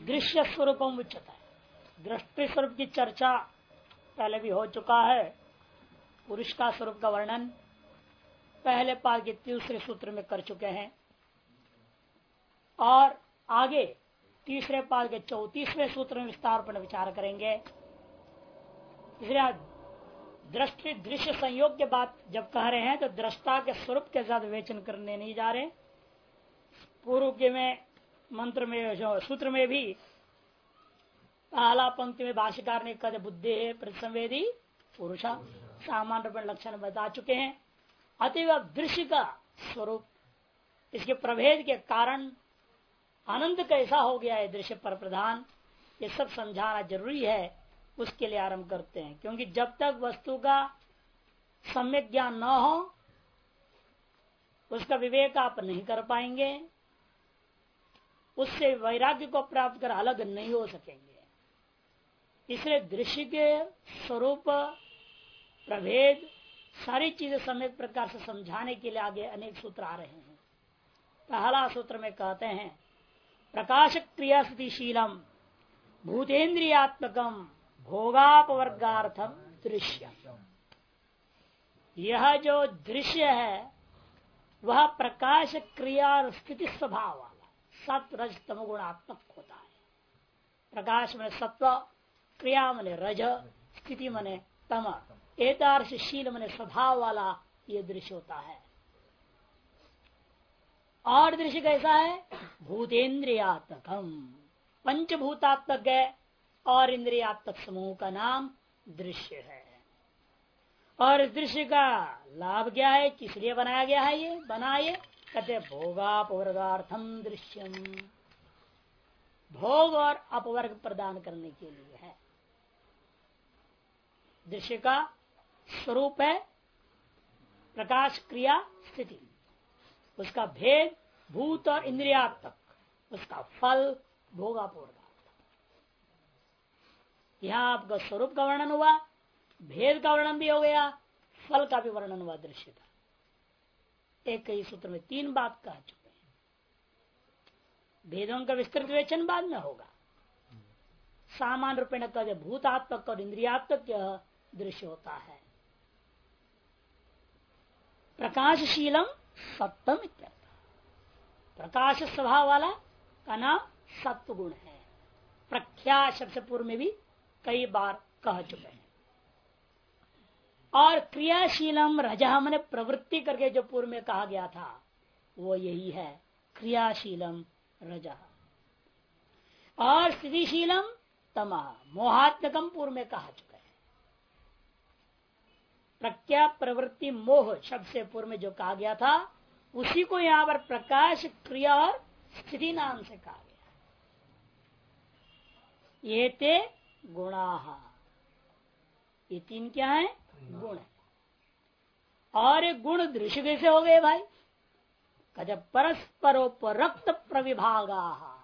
दृश्य स्वरूप उच्चता दृष्टि स्वरूप की चर्चा पहले भी हो चुका है। पुरुष का स्वरूप का वर्णन पहले पाद के तीसरे सूत्र में कर चुके हैं। और आगे तीसरे पाद के चौतीसवें सूत्र में विस्तार पर विचार करेंगे। दृष्टि दृश्य संयोग के बाद जब कह रहे हैं तो दृष्टा के स्वरूप के साथ विवेचन करने नहीं जा रहे। पूर्व में मंत्र में सूत्र में भी पहला पंक्ति में भाष्यकार ने कद बुद्धि है प्रतिसंवेदी पुरुषा। सामान्य रूप लक्षण बता चुके हैं। अतिव दृश्य का स्वरूप। इसके प्रभेद के कारण आनंद कैसा हो गया है दृश्य पर प्रधान। ये सब समझाना ज़रूरी है। उसके लिए आरंभ करते हैं। क्योंकि जब तक वस्तु का सम्यक ज्ञान न हो, उसका विवेक आप नहीं कर पाएँगे। उससे वैराग्य को प्राप्त कर अलग नहीं हो सकेंगे। इसलिए दृश्य के स्वरूप, प्रभेद, सारी चीज़ें सम्यक प्रकार से समझाने के लिए आगे अनेक सूत्र आ रहे हैं। पहला सूत्र में कहते हैं प्रकाश क्रिया स्थितिशीलम भूतेन्द्रियात्मकम, भोगापवर्गार्थम दृश्य यह जो दृश्य है, वह प्रकाश क्रिया और स्थिति स्वभाव सत्व रज तमगुणात्मक होता है। प्रकाश में सत्व क्रिया मने रज स्थिति मने तम एतार्श शील मने स्वभाव वाला ये दृश्य होता है। और दृश्य कैसा है? भूतेन्द्रियात्मकम। पंचभूतात्मक है और इंद्रियात्मक समूह का नाम दृश्य है। और इस दृश्य का लाभ क्या है? किस लिए बनाया गया है ये? बना ये कहते भोगापवर्गार्थम दृश्यम भोग और अपवर्ग प्रदान करने के लिए है। दृश्य का स्वरूप है प्रकाश क्रिया स्थिति। उसका भेद भूत और इंद्रियात्मक, उसका फल भोगापूर्व यहाँ आपका स्वरूप का वर्णन हुआ, भेद का वर्णन भी हो गया, फल का भी वर्णन हुआ दृश्य का। एक ही सूत्र में तीन बात कह चुके हैं। भेदों का विस्तृत विवेचन बाद में होगा। सामान्य रूप में कहते भूतात्मक और इंद्रियात्मक यह दृश्य होता है। प्रकाशशीलम सप्तम प्रकाश स्वभाव वाला का नाम सत्व गुण है। प्रख्या शब्द पूर्व में भी कई बार कह चुके हैं। और क्रियाशीलम रजा मैंने प्रवृत्ति करके जो पूर्व में कहा गया था, वो यही है, क्रियाशीलम रजा। और स्थितिशीलम तमा, मोहात्मकम पूर्व में कहा चुका है। प्रज्ञा प्रवृत्ति मोह शब्द से पूर्व में जो कहा गया था, उसी को यहाँ पर प्रकाश, क्रिया और स्थिति नाम से कहा गया ये ते गुणा। ये तीन क्या है? गुण। और एक गुण दृश्य कैसे हो गए भाई। कद परस्परोपरक्त प्रविभागा।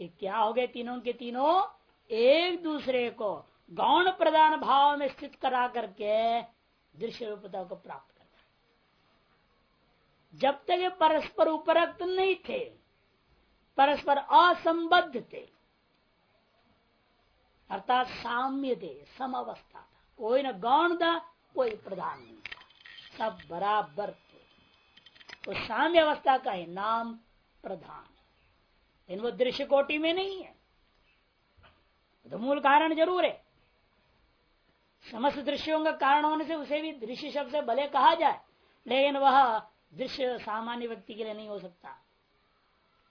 ये क्या हो गए तीनों के तीनों? एक दूसरे को गौण प्रदान भाव में स्थित करा करके दृश्य रूपता को प्राप्त करता जब तक ये परस्पर उपरक्त नहीं थे, परस्पर असंबद्ध थे, अर्थात साम्य थे, समावस्था। कोई न गौण था कोई प्रधान नहीं। था सब बराबर थे। तो साम्य अवस्था का ही नाम प्रधान। लेकिन वो दृश्य कोटि में नहीं है। तो मूल कारण ज़रूर है। समस्त दृश्यों का कारण होने से उसे भी दृश्य शब्द से भले कहा जाए, लेकिन वह दृश्य सामान्य व्यक्ति के लिए नहीं हो सकता।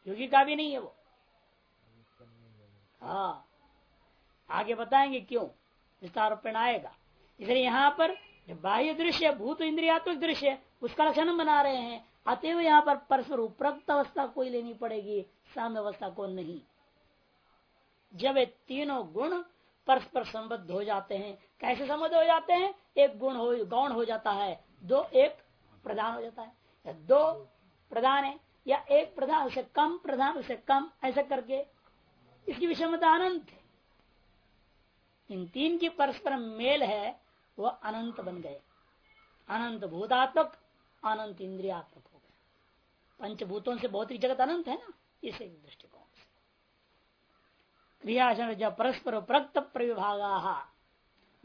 योगी का भी नहीं है वो। हाँ। आगे बताएँगे क्यों? विस्तार आएगा। इसलिए यहाँ पर बाह्य दृश्य भूत इंद्रियात्मक दृश्य उसका लक्षण बना रहे हैं। अतएव यहाँ पर परस्पर उपरक्त अवस्था कोई लेनी पड़ेगी, साम्य अवस्था को नहीं। जब ये तीनों गुण परस्पर संबद्ध हो जाते हैं, कैसे संबद्ध हो जाते हैं? एक गुण हो, गौण हो जाता है, दो एक प्रधान हो जाता है। या दो प्रधान है, या एक प्रधान, उसे कम प्रधान, उसे कम, ऐसा करके। इसकी विषमता अनंत इन तीन की परस्पर मेल है वह अनंत बन गए। अनंत भूतात्मक, अनंत इंद्रियात्मक हो गए। पंचभूतों से भौतिक जगत अनंत है ना? इस दृष्टिकोण से। क्रियाशन जब परस्पर प्रक्त प्रविभागा,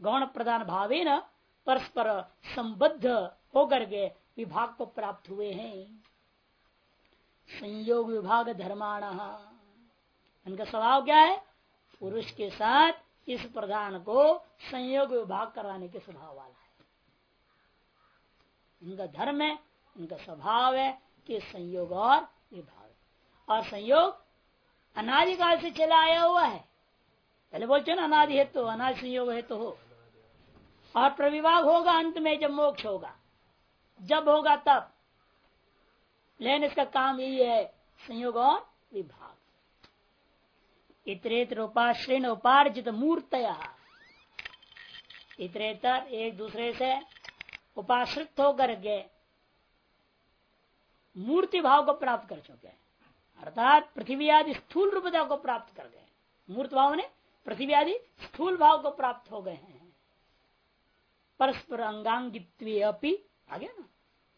गौण प्रधान भावे न परस्पर संबद्ध होकर के विभाग को प्राप्त हुए हैं। संयोग विभाग धर्माण। इनका स्वभाव क्या है? पुरुष के साथ इस प्रधान को संयोग विभाग कराने के स्वभाव वाला है। इनका धर्म है इनका स्वभाव है कि संयोग और विभाग। और संयोग अनादिकाल से चला आया हुआ है। पहले बोलते ना अनादि हेतु तो, अनादि संयोग हेतु तो हो। और प्रविभाग होगा अंत में जब मोक्ष होगा। जब होगा तब। लेकिन इसका काम यही है संयोग और विभाग। इतरेतर उपाश्रय उपार्जित मूर्तया। इतरेतर एक दूसरे से उपाश्रित होकर के मूर्ति भाव को प्राप्त कर चुके हैं। अर्थात पृथ्वी आदि स्थूल रूपता को प्राप्त कर गए मूर्त भाव ने पृथ्वी आदि स्थूल भाव को प्राप्त हो गए हैं। परस्पर अंगांगित्व अपनी आगे ना?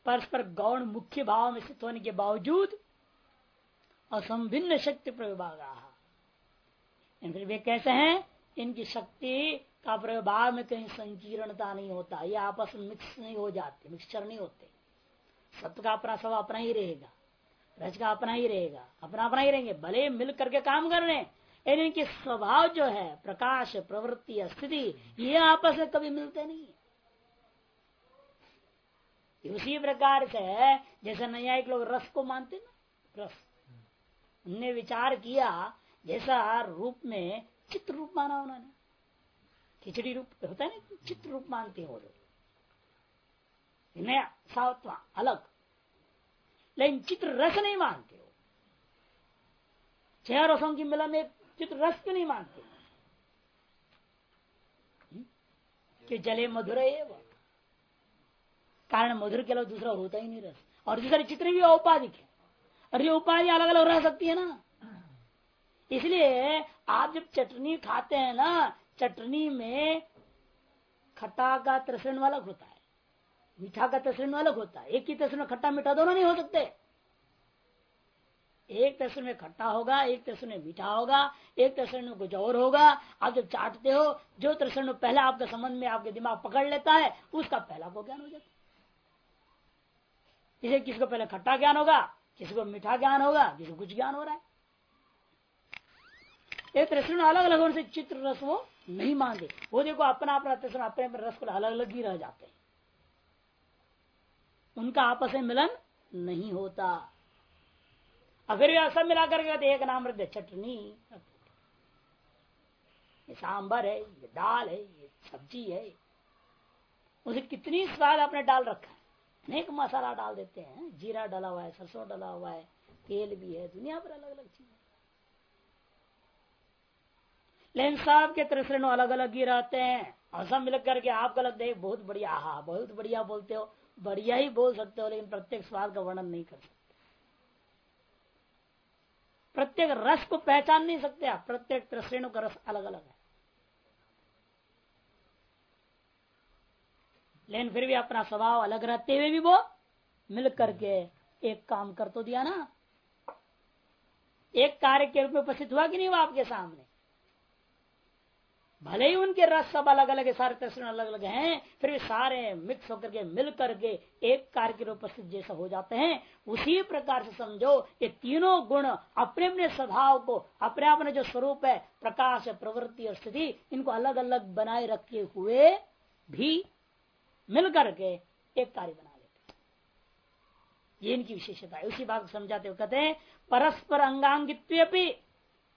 परस्पर गौण मुख्य भाव में स्थित होने के बावजूद असंभिन्न शक्ति प्रविभाग फिर वे कैसे हैं? इनकी शक्ति का प्रभाव में कहीं संकीर्णता नहीं होता। ये आपस में मिक्स नहीं हो जाते मिक्सचर नहीं होते। सत्य का अपना सब अपना ही रहेगा। रज का अपना ही रहेगा। अपना अपना ही रहेंगे। भले मिल करके काम कर रहे हैं इनके स्वभाव जो है, प्रकाश, प्रवृत्ति, स्थिति, ये आपस में कभी मिलते नहीं उसी प्रकार से जैसे न्यायिक लोग रस को मानते ना, रस। उनने विचार किया जैसा रूप में चित्र रूप माना उन्होंने। खिचड़ी रूप, होता है ना चित्र रूप मानते हैं वो लोग। नया, सावत्वा, अलग। लेकिन चित्र रस नहीं मानते हो छह रसों की मिलन में चित्र रस क्यों नहीं मानते? हम्म? कि जले मधुर है वो। कारण मधुर के अलावा दूसरा होता ही नहीं रस। और दूसरे चित्र भी औपाधिक है। और ये उपाधि अलग अलग रह सकती है ना। इसलिए आप जब चटनी खाते हैं ना, चटनी में खट्टा का त्रसण अलग होता है, मीठा का त्रसण अलग होता है। एक ही तस्वीर में खट्टा मीठा दोनों नहीं हो सकते। एक तस्वीर में खट्टा होगा, एक तस्वीर में मीठा होगा, एक तस्वीर में कुछ और होगा। आप जब चाटते हो, जो तस्वीर में पहले आपके संबंध में आपके दिमाग पकड़ लेता है, उसका पहला को ज्ञान हो जाता है। इसे किसी को पहले खट्टा ज्ञान होगा किसी को मीठा ज्ञान होगा किसी को कुछ ज्ञान हो रहा है। एक अलग अलग होने से चित्र रस वो नहीं मानते वो देखो अपना अपना तस्वीर अपने अपने रस को अलग अलग ही रह जाते हैं। उनका आपस में मिलन नहीं होता। अगर वे सब मिला करके एक नाम रख दे, चटनी ये सांबर है, ये दाल है, ये सब्ज़ी है। उसे कितनी स्वाद आपने डाल रखा है। अनेक मसाला डाल देते हैं। जीरा डाला हुआ है, सरसों डाला हुआ है, तेल भी है, दुनिया पर अलग अलग चीज़ लेकिन सब के तरह अलग अलग ही रहते हैं। और सब मिल करके आपको लगता है बहुत बढ़िया हा बहुत बढ़िया बोलते हो, बढ़िया ही बोल सकते हो, लेकिन प्रत्येक स्वाद का वर्णन नहीं कर सकते। प्रत्येक रस को पहचान नहीं सकते आप, प्रत्येक त्रश्रेणु का रस अलग अलग है। लेकिन फिर भी अपना स्वभाव अलग रहते हुए भी वो मिल करके एक काम कर तो दिया ना। एक कार्य के रूप में उपस्थित हुआ कि नहीं हुआ आपके सामने? भले ही उनके रस सब अलग अलग सारे तस्वीर अलग अलग हैं, फिर भी सारे मिक्स होकर के मिल करके एक कार्य के रूप उपस्थित जैसा हो जाते हैं। उसी प्रकार से समझो, ये तीनों गुण अपने अपने स्वभाव को, अपने अपने जो स्वरूप है, प्रकाश, प्रवृत्ति और स्थिति, इनको अलग अलग बनाए रखे हुए भी मिल करके एक कार्य बना लेते ये इनकी विशेषता है। उसी बात समझाते हुए कहते हैं, परस्पर अंगांगित्व भी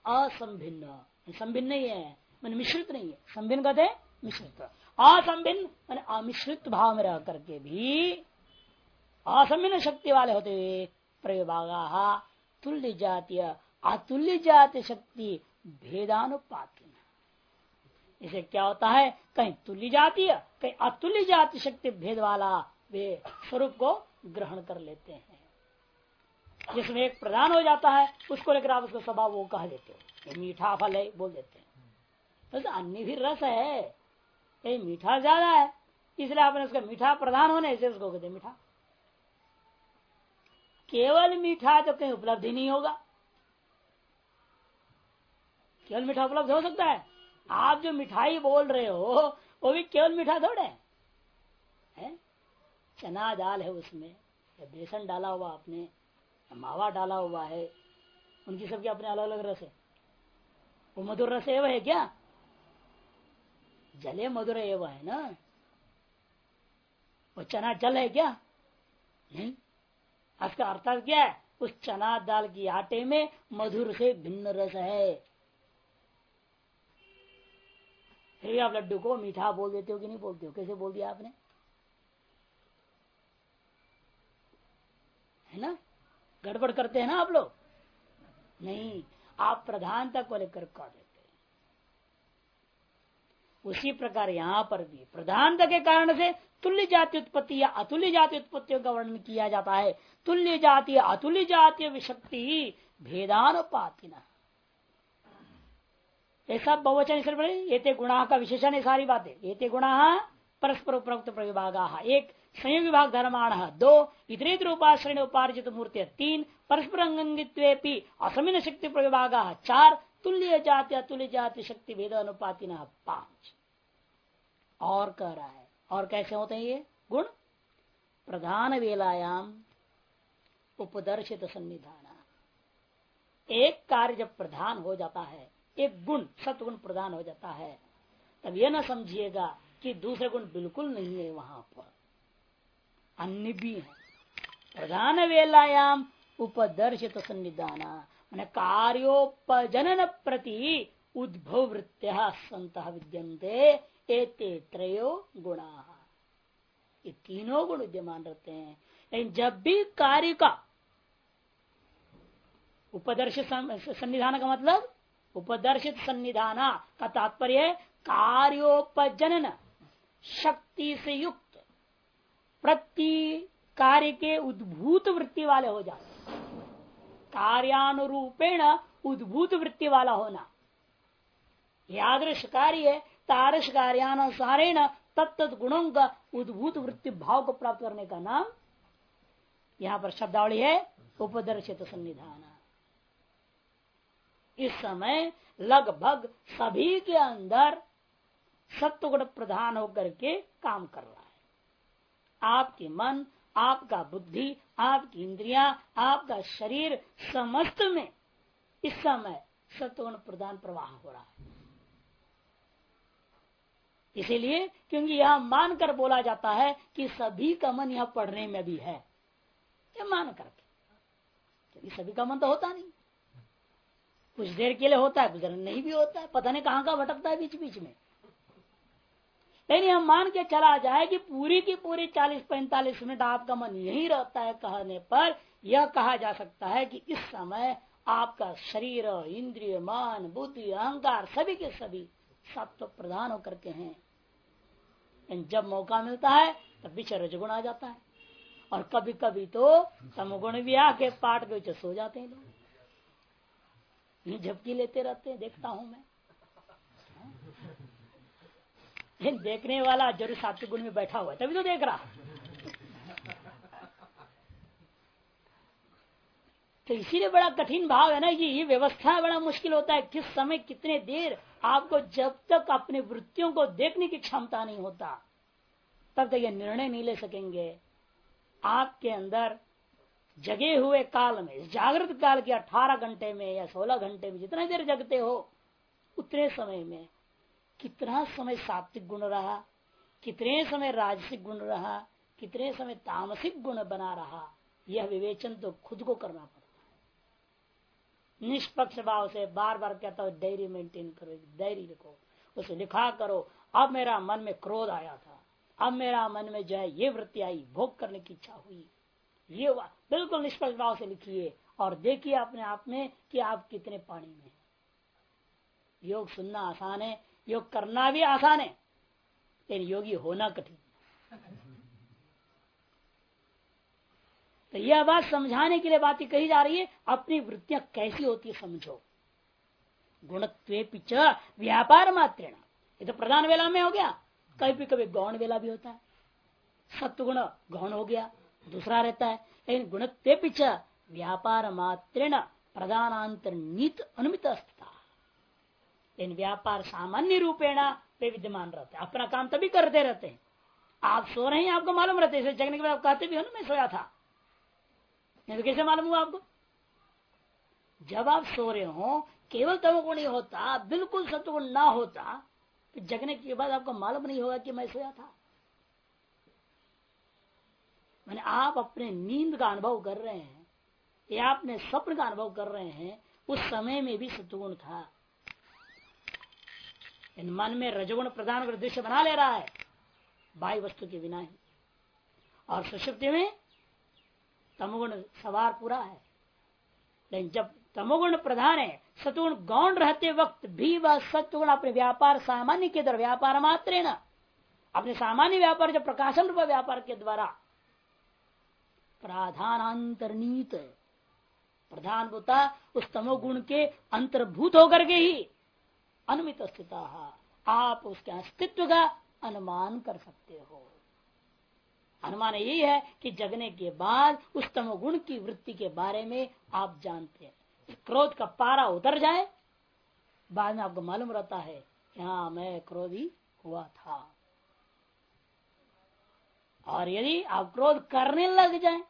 असंभिन्न। संभिन्न ही है। मैंने मिश्रित नहीं है। संभिन्न कहते हैं मिश्रित। असंभिन्न मैंने अमिश्रित भाव में रह करके भी असंभिन्न शक्ति वाले होते हुए प्रयोगा तुल्य जातीय, अतुल्य जाति शक्ति भेदानुपात इसे क्या होता है? कहीं तुल्य जाति कहीं अतुल्य जाति शक्ति भेद वाला वे स्वरूप को ग्रहण कर लेते हैं। जिसमें एक प्रधान हो जाता है, उसको लेकर आप उसको स्वभाव वो कह देते हो। मीठा फल है, बोल देते हैं। तो अन्य भी रस है। ये मीठा ज़्यादा है, इसलिए आपने उसका मीठा प्रधान होने से उसको कहते मीठा। केवल मीठा तो कहीं उपलब्धि नहीं होगा। केवल मीठा उपलब्ध हो सकता है। आप जो मिठाई बोल रहे हो, वो भी केवल मीठा थोड़े है। चना दाल है उसमें बेसन डाला हुआ आपने मावा डाला हुआ है, उनकी सबके अपने अलग अलग रस है। वो मधुर रस एवं है क्या? जले मधुर एवं है ना? वो चना जल है क्या? नहीं। इसका अर्थ क्या है? उस चना दाल की आटे में मधुर से भिन्न रस है। फिर आप लड्डू को मीठा बोल देते हो कि नहीं बोलते हो? कैसे बोल दिया आपने? है ना? गड़बड़ करते हैं ना आप लोग? नहीं। आप प्रधानता को लेकर कर उसी प्रकार यहाँ पर भी प्रधानता के कारण से तुल्य जाति उत्पत्ति या अतुल्य जाति उत्पत्तियों का वर्णन किया जाता है। तुल्य जातीय अतुल्य जातीय विशक्ति भेदानुपाति ऐसा बहुवचन ये गुणा का विशेषण है सारी बातें। ये गुणा परस्पर उपरोक्त प्रविभाग। एक, संयोग विभाग धर्माण। दो इतरेतर उपाश्रण उपार्जित मूर्ति। तीन, परस्पर अंगित्वे असमिन शक्ति प्रविभाग। चार तुल्य जाति अतुल्य जाति शक्ति भेद अनुपाति न पाँच। और कह रहा है, और कैसे होते हैं ये? गुण। प्रधान वेलायाम उपदर्शित सन्निधान। एक कार्य जब प्रधान हो जाता है, एक गुण सत्गुण प्रधान हो जाता है, तब यह ना समझिएगा कि दूसरे गुण बिल्कुल नहीं है वहाँ पर। अन्य भी है। प्रधान वेलायाम उपदर्शित सन्निधान। कार्योपजनन प्रति उद्भव वृत्तिया संत विद्यंते त्रयो गुणा। ये तीनों गुण विद्यमान रहते हैं। लेकिन जब भी कार्य का उपदर्शित सन्निधान का मतलब उपदर्शित सन्निधान का तात्पर्य कार्योपजनन, शक्ति से युक्त, प्रति कार्य के उद्भूत वृत्ति वाले हो जाते कार्यानुरूपेण उद्भूत वृत्ति वाला होना। यादृश कार्य तारस कार्यानुसारेण तत्त गुणों का उद्भूत वृत्ति भाव को प्राप्त करने का नाम। यहाँ पर शब्दावली है, उपदर्शित सन्निधान। इस समय लगभग सभी के अंदर सत्व गुण प्रधान होकर के काम कर रहा है। आपके मन आपका बुद्धि, आपकी इंद्रिया, आपका शरीर समस्त में इस समय सत्वगुण प्रदान प्रवाह हो रहा है। इसीलिए क्योंकि यह मानकर बोला जाता है कि सभी का मन यह पढ़ने में भी है। ये मान करके। क्योंकि सभी का मन तो होता नहीं। कुछ देर के लिए होता है, कुछ देर नहीं भी होता है। पता नहीं कहाँ का भटकता है बीच बीच में। लेकिन हम मान के चला जाए कि पूरी की पूरी 40-45 मिनट आपका मन यही रहता है कहने पर, यह कहा जा सकता है कि इस समय आपका शरीर, इंद्रिय, मान, बुद्धि, अहंकार, सभी के सभी सत्व प्रधान होकर के हैं। जब मौका मिलता है, तब पीछे रजगुण आ जाता है। और कभी कभी तो तमगुण भी आके पाठ के सो जाते हैं लोग। झपकी लेते रहते हैं, देखता हूँ मैं। देखने वाला ज़रूर सात्विक गुण में बैठा हुआ है, तभी तो देख रहा। तो इसीलिए बड़ा कठिन भाव है ना कि ये व्यवस्था बड़ा मुश्किल होता है, किस समय कितने देर आपको जब तक अपने वृत्तियों को देखने की क्षमता नहीं होता, तब तक ये निर्णय नहीं ले सकेंगे। आपके अंदर जगे हुए काल में, जागृत काल के 18 घंटे में या 16 घंटे में जितना देर जगते हो, उतने समय में कितना समय सात्विक गुण रहा, कितने समय राजसिक गुण रहा, कितने समय तामसिक गुण बना रहा, यह विवेचन तो खुद को करना पड़ता है। निष्पक्ष भाव से बार बार कहता हूँ डायरी मेंटेन करो डायरी लिखो, उसे लिखा करो। अब मेरा मन में क्रोध आया था, अब मेरा मन में जो है ये वृत्ति आई, भोग करने की इच्छा हुई। ये बिल्कुल निष्पक्ष भाव से लिखिए और देखिए अपने आप में कि आप कितने पानी में योग सुनना आसान है योग करना भी आसान है, लेकिन योगी होना कठिन तो यह बात समझाने के लिए बात कही जा रही है, अपनी वृत्तियाँ कैसी होती है समझो। गुणत्वे पिच व्यापार मात्र ये तो प्रधान वेला में हो गया। कभी भी कभी गौण वेला भी होता है। सत्य गुण गौण हो गया, दूसरा रहता है। लेकिन गुणत्वे पिच व्यापार मात्रेण प्रधानांतर नीत अनुमित अस्थित इन व्यापार सामान्य रूपेण वे विद्यमान रहते हैं। अपना काम तभी करते रहते हैं। आप सो रहे हैं, आपको मालूम रहते हैं जगने के बाद आप कहते भी हो ना, मैं सोया था। तो कैसे मालूम हुआ आपको? जब आप सो रहे हो, केवल तमोगुण नहीं होता, बिल्कुल सत्वगुण ना होता तो जगने के बाद आपको मालूम नहीं होगा कि मैं सोया था। मैंने आप अपने नींद का अनुभव कर रहे हैं, या अपने स्वप्न का अनुभव कर रहे हैं, उस समय में भी सत्वगुण था। इन मन में रजगुण प्रधान दृश्य बना ले रहा है। बाह्य वस्तु के बिना ही। और सुषुप्ति में तमोगुण सवार पूरा है। लेकिन जब तमोगुण प्रधान है, सतुगुण गौण रहते वक्त भी वह सत्वगुण अपने व्यापार सामान्य के द्वारा व्यापार मात्र न। अपने सामान्य व्यापार जो प्रकाशन रूप व्यापार के द्वारा प्राधानांतरनीत प्रधान होता उस तमोगुण के अंतर्भूत होकर के ही। अनुमित स्थित आप उसके अस्तित्व का अनुमान कर सकते हो। अनुमान यही है कि जगने के बाद, उस तमोगुण की वृत्ति के बारे में आप जानते हैं। क्रोध का पारा उतर जाए, बाद में आपको मालूम रहता है हाँ मैं क्रोधी हुआ था। और यदि आप क्रोध करने लग जाए,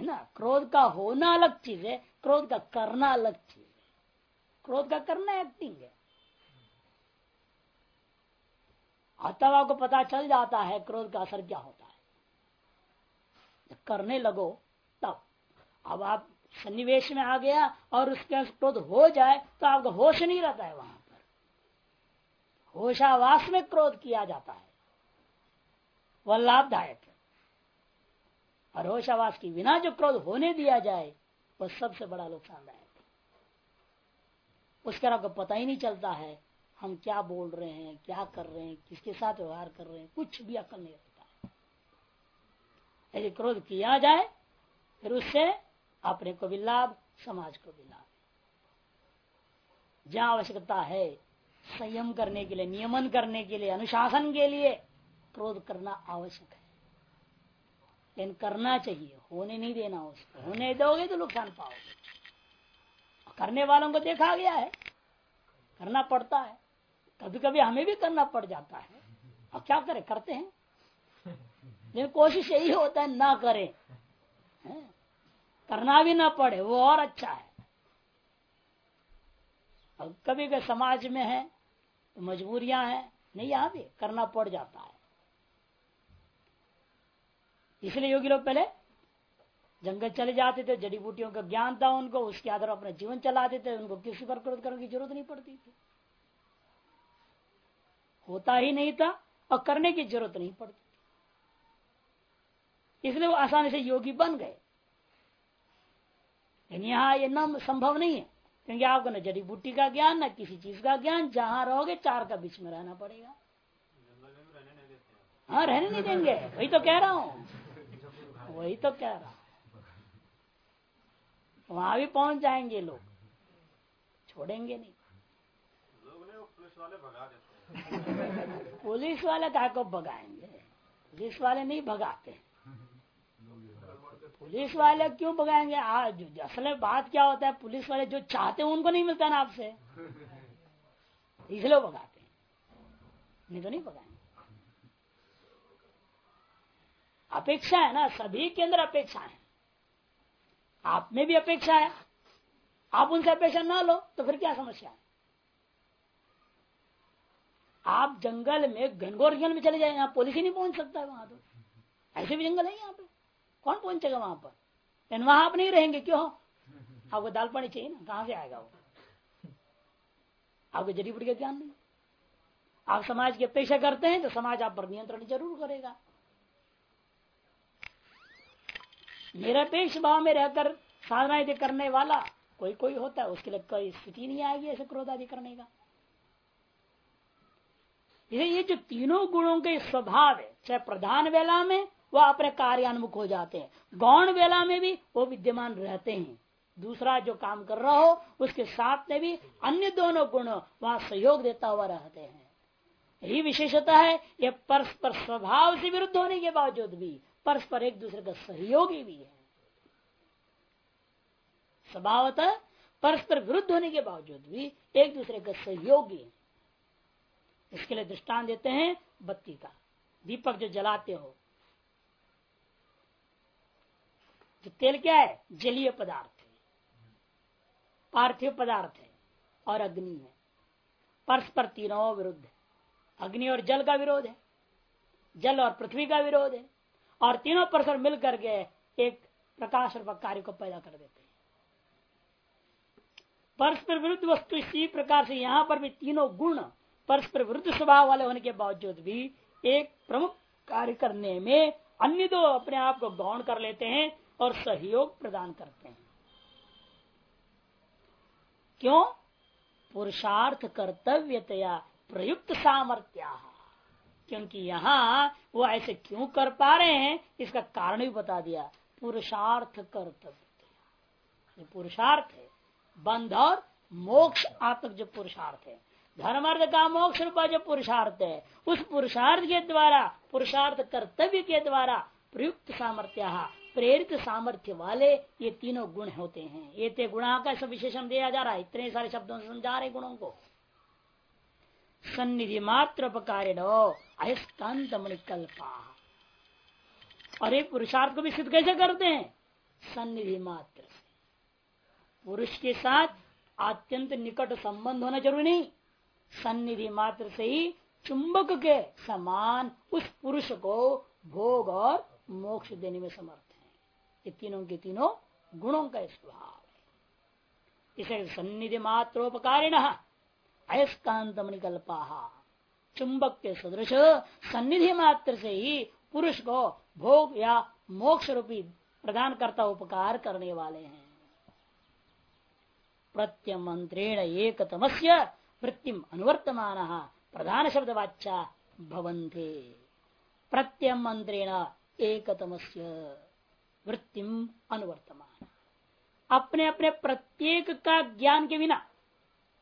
है ना? क्रोध का होना अलग चीज़ है, क्रोध का करना अलग चीज़ क्रोध का करना एक्टिंग है। तब आपको पता चल जाता है क्रोध का असर क्या होता है। जब करने लगो, तब। अब आप सन्निवेश में आ गया और उसके क्रोध हो जाए तो आपका होश नहीं रहता है वहाँ पर। होशावास में क्रोध किया जाता है। वह लाभदायक है। और होशावास के बिना जो क्रोध होने दिया जाए, वह सबसे बड़ा नुकसानदायक उसके आपको पता ही नहीं चलता है, हम क्या बोल रहे हैं, क्या कर रहे हैं, किसके साथ व्यवहार कर रहे हैं, कुछ भी अकल नहीं रहता है। यदि क्रोध किया जाए, फिर उससे अपने को भी लाभ, समाज को भी लाभ। जहाँ आवश्यकता है, संयम करने के लिए, नियमन करने के लिए, अनुशासन के लिए क्रोध करना आवश्यक है। लेकिन करना चाहिए, होने नहीं देना उसको। होने दोगे तो नुकसान पाओगे। करने वालों को देखा गया है करना पड़ता है। कभी कभी हमें भी करना पड़ जाता है। और क्या करें? करते हैं। लेकिन कोशिश यही होता है, ना करें? करना भी ना पड़े, वो और अच्छा है। और कभी कभी समाज में है तो मजबूरियाँ हैं, नहीं, यहाँ भी करना पड़ जाता है। इसलिए योगी लोग पहले जंगल चले जाते थे जड़ी बूटियों का ज्ञान था उनको, उसके आधार अपना जीवन चलाते थे, उनको किसी पर क्रोध करने की ज़रूरत नहीं पड़ती थी। होता ही नहीं था और करने की ज़रूरत नहीं पड़ती इसलिए वो आसानी से योगी बन गए। लेकिन यहाँ ये न संभव नहीं है, क्योंकि आपको न जड़ी बूटी का ज्ञान, न किसी चीज़ का ज्ञान, जहाँ रहोगे चार का बीच में रहना पड़ेगा। हाँ रहने नहीं देंगे, वही तो कह रहा हूँ। वही तो कह रहा वहाँ भी पहुँच जाएँगे लोग। छोड़ेंगे नहीं। लोग ने पुलिस वाले भगा देते पुलिस वाले क्या को भगाएँगे? पुलिस वाले नहीं भगाते। पुलिस वाले क्यों भगाएँगे? आज असल में बात क्या होता है पुलिस वाले जो चाहते हैं उनको नहीं मिलता ना आपसे। इसलिए भगाते नहीं तो नहीं भगाएँगे। अपेक्षा है ना सभी के अंदर अपेक्षा है। आप में भी अपेक्षा है। आप उनसे अपेक्षा ना लो तो फिर क्या समस्या है? आप जंगल में, घनघोर जंगल में चले जाए, यहाँ पुलिस ही नहीं पहुँच सकता वहाँ तो। ऐसे भी जंगल है यहाँ पे। कौन पहुंचेगा वहाँ पर? लेकिन वहाँ आप नहीं रहेंगे, क्यों? आपको दाल पानी चाहिए ना, कहाँ से आएगा वो? आपको जड़ी बुटी का ज्ञान नहीं। आप समाज की अपेक्षा करते हैं तो समाज आप पर नियंत्रण ज़रूर करेगा। निरपेक्ष भाव में रहकर साधना यदि करने वाला कोई कोई होता है, उसके लिए कोई स्थिति नहीं आएगी ऐसे क्रोध आदि करने का। ये जो तीनों गुणों के स्वभाव है, चाहे प्रधान वेला में वह अपने कार्यान्मुख हो जाते हैं, गौण वेला में भी वो विद्यमान रहते हैं। दूसरा जो काम कर रहा हो, उसके साथ में भी अन्य दोनों गुण वहाँ सहयोग देता हुआ रहते हैं। यही विशेषता है, ये परस्पर स्वभाव से विरुद्ध होने के बावजूद भी परस्पर एक दूसरे का सहयोगी भी है। स्वभावतः परस्पर विरुद्ध होने के बावजूद भी एक दूसरे का सहयोगी है। इसके लिए दृष्टांत देते हैं बत्ती का। दीपक जो जलाते हो, जो तेल क्या है? जलीय पदार्थ है। पार्थिव पदार्थ है और अग्नि है। परस्पर तीनों विरुद्ध है। अग्नि और जल का विरोध है। जल और पृथ्वी का विरोध है। और तीनों परस्पर मिल करके एक प्रकाश और कार्य को पैदा कर देते हैं। परस्पर विरुद्ध वस्तु इसी प्रकार से यहाँ पर भी तीनों गुण परस्पर विरुद्ध स्वभाव वाले होने के बावजूद भी एक प्रमुख कार्य करने में अन्य दो अपने आप को गौण कर लेते हैं और सहयोग प्रदान करते हैं। क्यों? पुरुषार्थ कर्तव्यतया प्रयुक्त सामर्थ्या। क्योंकि यहाँ वो ऐसे क्यों कर पा रहे हैं, इसका कारण भी बता दिया। पुरुषार्थ कर्तव्य। पुरुषार्थ है। बंध और मोक्ष, आत्मक जो पुरुषार्थ है। धर्मार्थ का मोक्ष रूप जो पुरुषार्थ है, उस पुरुषार्थ के द्वारा, पुरुषार्थ कर्तव्य के द्वारा प्रयुक्त सामर्थ्य, प्रेरित सामर्थ्य वाले ये तीनों गुण होते हैं। ये गुणा का सब विशेषण दिया जा रहा है। इतने सारे शब्दों से समझा रहे गुणों को। सन्निधि मात्र उपकारिण अयस्कांत मणिकल्पा और एक पुरुषार्थ को भी सिद्ध कैसे करते हैं? सन्निधि मात्र से। पुरुष के साथ अत्यंत निकट संबंध होना ज़रूरी नहीं। सन्निधि मात्र से ही चुंबक के समान उस पुरुष को भोग और मोक्ष देने में समर्थ है। ये तीनों के तीनों गुणों का स्वभाव है। इसे सन्निधि मात्रोपकारिण अयस्कांत मणिकल्पा चुंबक के सदृश, सन्निधि मात्र से ही पुरुष को भोग या मोक्ष रूपी प्रदान करता उपकार करने वाले हैं। प्रत्यमंत्रेण एक तमस्य वृत्तिम अनुवर्तमान प्रधान शब्द वाचा भवंते प्रत्यमंत्रेण एक तमस्य वृत्तिम अनुवर्तमान। अपने अपने प्रत्येक का ज्ञान के बिना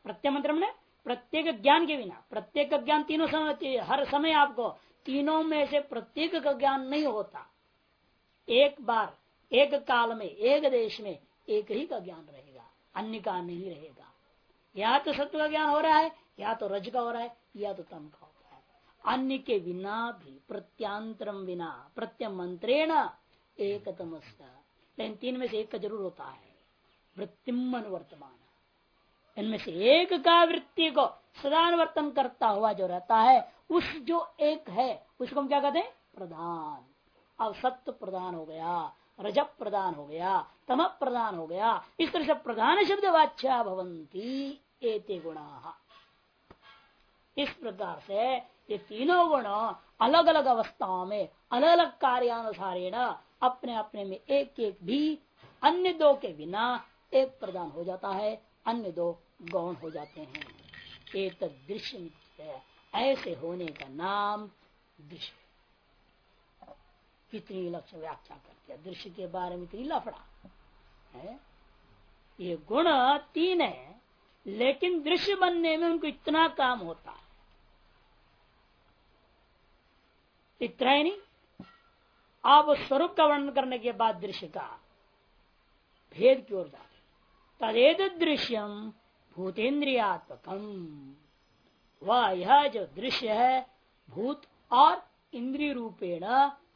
प्रत्यमंत्र में प्रत्येक ज्ञान के बिना, प्रत्येक का ज्ञान तीनों समय हर समय आपको तीनों में से प्रत्येक का ज्ञान नहीं होता। एक बार, एक काल में, एक देश में एक ही का ज्ञान रहेगा, अन्य का नहीं रहेगा। या तो सत्य का ज्ञान हो रहा है, या तो रज का हो रहा है, या तो तम का हो रहा है। अन्य के बिना भी, प्रत्यांतरम बिना, प्रत्यमंत्रेण एक तमस्त लेकिन तीन में से एक का ज़रूर होता है। वृत्तिम अनुवर्तमान इनमें से एक का वृत्ति को सदानुवर्तन करता हुआ जो रहता है, उस जो एक है, उसको हम क्या कहते हैं? प्रधान। अब सत्य प्रधान हो गया रजब प्रदान हो गया, तम प्रदान हो गया। इस तरह से प्रधान शब्द वाच्या भवंती एते गुणा। इस प्रकार से ये तीनों गुण अलग अलग अवस्थाओं में अलग अलग कार्यानुसारेण अपने अपने में एक एक भी, अन्य दो के बिना एक प्रदान हो जाता है। अन्य दो गौण हो जाते हैं। एक दृश्य ऐसे होने का नाम दृश्य। कितनी लक्ष्य व्याख्या करते हैं दृश्य के बारे में इतनी लफड़ा है। ये गुण तीन है, लेकिन दृश्य बनने में उनको इतना काम होता है। इतना ही नहीं। आप स्वरूप का वर्णन करने के बाद दृश्य का भेद की ओर जाते तदेत दृश्यम भूतेन्द्रियात्मकम। वह यह जो दृश्य है भूत और इंद्रिय रूपेण